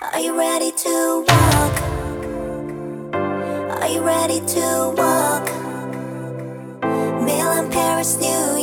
Are you ready to walk? Are you ready to walk? Milan, Paris, New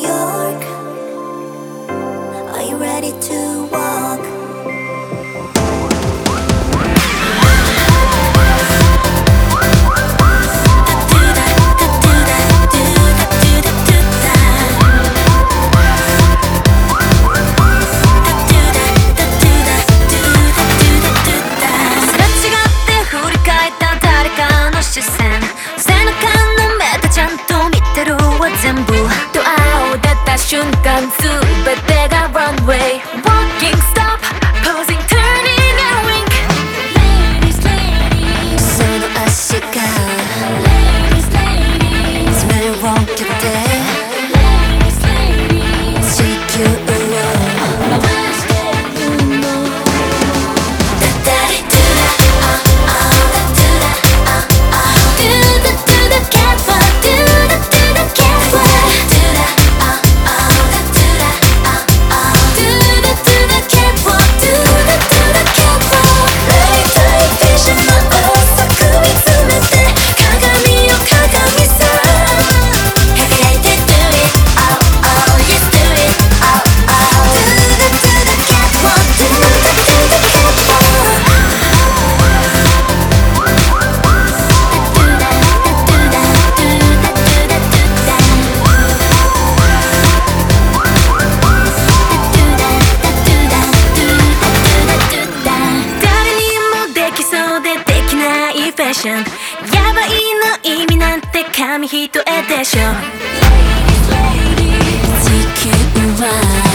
ションやばいの意味なんて紙一重でしょ。は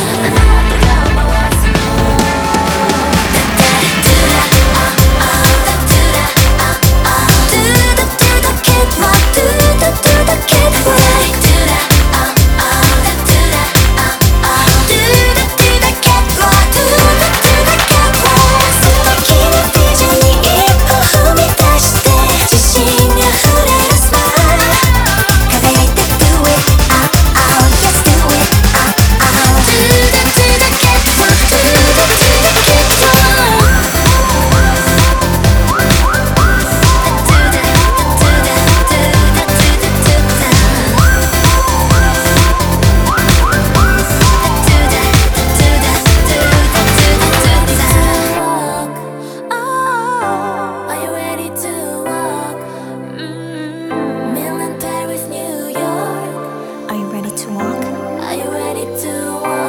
to walk? Are you ready to walk?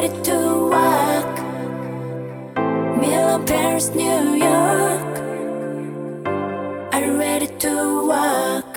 ready to walk. Milan, Paris, New York. Are you ready to walk?